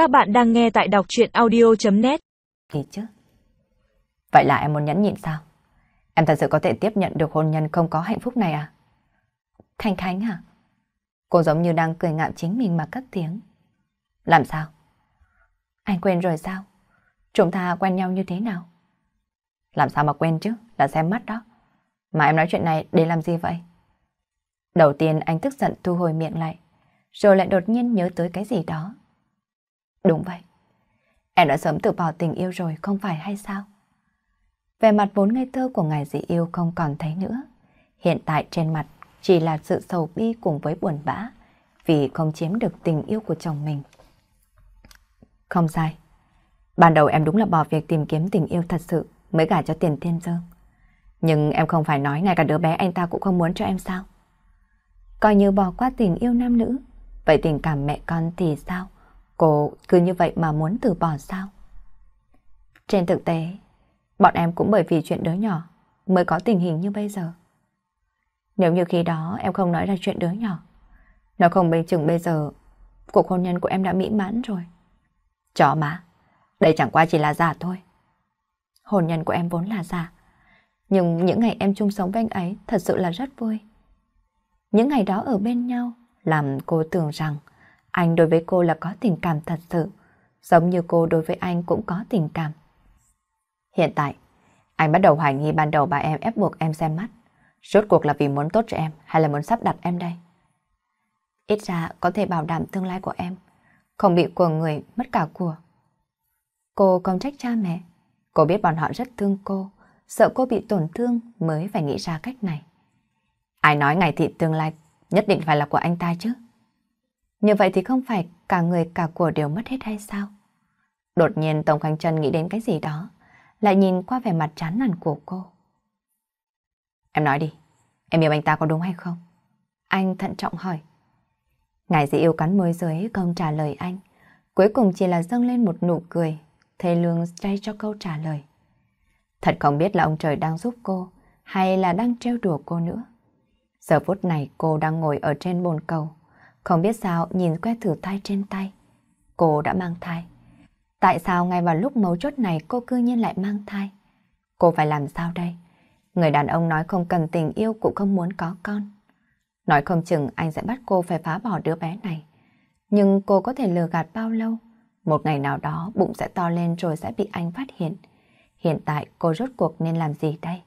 Các bạn đang nghe tại đọc chuyện audio.net Gì chứ? Vậy là em muốn nhẫn nhịn sao? Em thật sự có thể tiếp nhận được hôn nhân không có hạnh phúc này à? Khánh Khánh à? Cô giống như đang cười ngạo chính mình mà cất tiếng. Làm sao? Anh quên rồi sao? Chúng ta quen nhau như thế nào? Làm sao mà quên chứ? Là xem mắt đó. Mà em nói chuyện này để làm gì vậy? Đầu tiên anh tức giận thu hồi miệng lại, rồi lại đột nhiên nhớ tới cái gì đó. Đúng vậy. Em đã sớm từ bỏ tình yêu rồi, không phải hay sao? Về mặt vốn ngây thơ của ngài dị yêu không còn thấy nữa. Hiện tại trên mặt chỉ là sự sầu bi cùng với buồn bã vì không chiếm được tình yêu của chồng mình. Không sai. Ban đầu em đúng là bỏ việc tìm kiếm tình yêu thật sự mới gả cho tiền thiên dương. Nhưng em không phải nói ngay cả đứa bé anh ta cũng không muốn cho em sao? Coi như bỏ qua tình yêu nam nữ, vậy tình cảm mẹ con thì sao? Cô cứ như vậy mà muốn từ bỏ sao? Trên thực tế, bọn em cũng bởi vì chuyện đứa nhỏ mới có tình hình như bây giờ. Nếu như khi đó em không nói ra chuyện đứa nhỏ, nó không bình chừng bây giờ cuộc hôn nhân của em đã mỹ mãn rồi. Chó má, đây chẳng qua chỉ là giả thôi. Hôn nhân của em vốn là giả, nhưng những ngày em chung sống với anh ấy thật sự là rất vui. Những ngày đó ở bên nhau làm cô tưởng rằng anh đối với cô là có tình cảm thật sự, giống như cô đối với anh cũng có tình cảm. Hiện tại, anh bắt đầu hoài nghi ban đầu bà em ép buộc em xem mắt. Rốt cuộc là vì muốn tốt cho em hay là muốn sắp đặt em đây? Ít ra có thể bảo đảm tương lai của em, không bị của người mất cả của. Cô không trách cha mẹ. Cô biết bọn họ rất thương cô, sợ cô bị tổn thương mới phải nghĩ ra cách này. Ai nói ngày thị tương lai nhất định phải là của anh ta chứ? Như vậy thì không phải cả người cả của đều mất hết hay sao? Đột nhiên Tổng Khánh Trân nghĩ đến cái gì đó, lại nhìn qua vẻ mặt chán nản của cô. Em nói đi, em yêu anh ta có đúng hay không? Anh thận trọng hỏi. Ngài dị yêu cắn môi dưới không trả lời anh, cuối cùng chỉ là dâng lên một nụ cười, thề lương chay cho câu trả lời. Thật không biết là ông trời đang giúp cô, hay là đang trêu đùa cô nữa. Giờ phút này cô đang ngồi ở trên bồn cầu, không biết sao nhìn que thử thai trên tay. Cô đã mang thai. Tại sao ngay vào lúc mấu chốt này cô cư nhiên lại mang thai? Cô phải làm sao đây? Người đàn ông nói không cần tình yêu cũng không muốn có con. Nói không chừng anh sẽ bắt cô phải phá bỏ đứa bé này. Nhưng cô có thể lừa gạt bao lâu? Một ngày nào đó bụng sẽ to lên rồi sẽ bị anh phát hiện. Hiện tại cô rốt cuộc nên làm gì đây?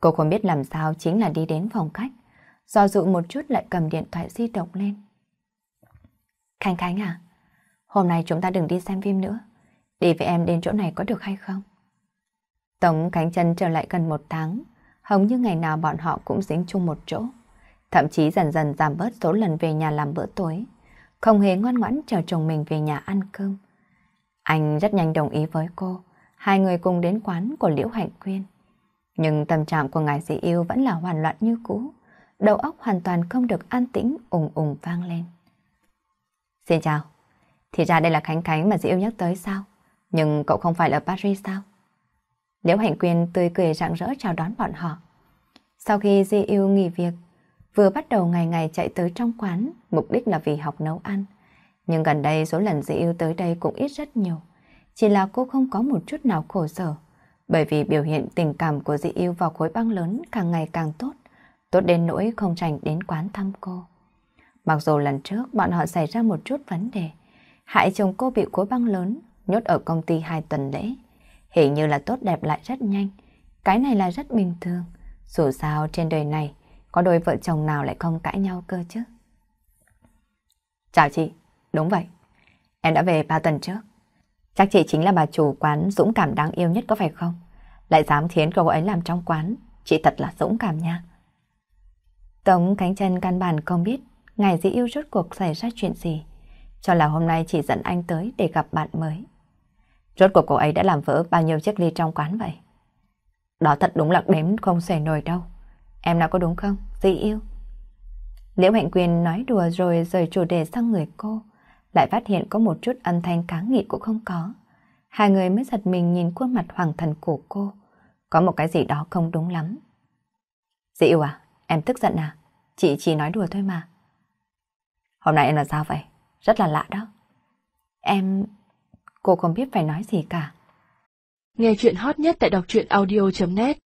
Cô không biết làm sao chính là đi đến phòng khách. Do dự một chút lại cầm điện thoại di động lên. Khánh Khánh à, hôm nay chúng ta đừng đi xem phim nữa. Đi với em đến chỗ này có được hay không? Tống Khánh Trân trở lại gần một tháng, hầu như ngày nào bọn họ cũng dính chung một chỗ. Thậm chí dần dần giảm bớt số lần về nhà làm bữa tối, không hề ngoan ngoãn chờ chồng mình về nhà ăn cơm. Anh rất nhanh đồng ý với cô, hai người cùng đến quán của Liễu Hạnh Quyên. Nhưng tâm trạng của ngài dị yêu vẫn là hoàn loạn như cũ, đầu óc hoàn toàn không được an tĩnh ùng ùng vang lên. Xin chào, thì ra đây là Khánh Khánh mà dị yêu nhắc tới sao? Nhưng cậu không phải là Paris sao? Liễu Hạnh Quyên tươi cười rạng rỡ chào đón bọn họ. Sau khi Di Yêu nghỉ việc, vừa bắt đầu ngày ngày chạy tới trong quán, mục đích là vì học nấu ăn. Nhưng gần đây số lần Di Yêu tới đây cũng ít rất nhiều. Chỉ là cô không có một chút nào khổ sở, bởi vì biểu hiện tình cảm của Di Yêu vào khối băng lớn càng ngày càng tốt, tốt đến nỗi không trành đến quán thăm cô. Mặc dù lần trước bọn họ xảy ra một chút vấn đề, hại chồng cô bị khối băng lớn, nhốt ở công ty hai tuần lễ. Hình như là tốt đẹp lại rất nhanh. Cái này là rất bình thường. Dù sao trên đời này, có đôi vợ chồng nào lại không cãi nhau cơ chứ. Chào chị, đúng vậy. Em đã về ba tuần trước. Chắc chị chính là bà chủ quán dũng cảm đáng yêu nhất có phải không? Lại dám khiến cô ấy làm trong quán. Chị thật là dũng cảm nha. Tống cánh chân căn bản không biết ngày dĩ yêu rốt cuộc xảy ra chuyện gì. Cho là hôm nay chỉ dẫn anh tới để gặp bạn mới. Rốt cuộc cô ấy đã làm vỡ bao nhiêu chiếc ly trong quán vậy? Đó thật đúng là đếm không xuể nổi đâu. Em nói có đúng không? Dĩ yêu. Liễu Hạnh Quyền nói đùa rồi rời chủ đề sang người cô. Lại phát hiện có một chút âm thanh cá nghị cũng không có. Hai người mới giật mình nhìn khuôn mặt hoàng thần của cô. Có một cái gì đó không đúng lắm. Dĩ yêu à? Em tức giận à? Chị chỉ nói đùa thôi mà. Hôm nay em là sao vậy? Rất là lạ đó. Em... Cô không biết phải nói gì cả. Nghe chuyện hot nhất tại đọc truyện audio.net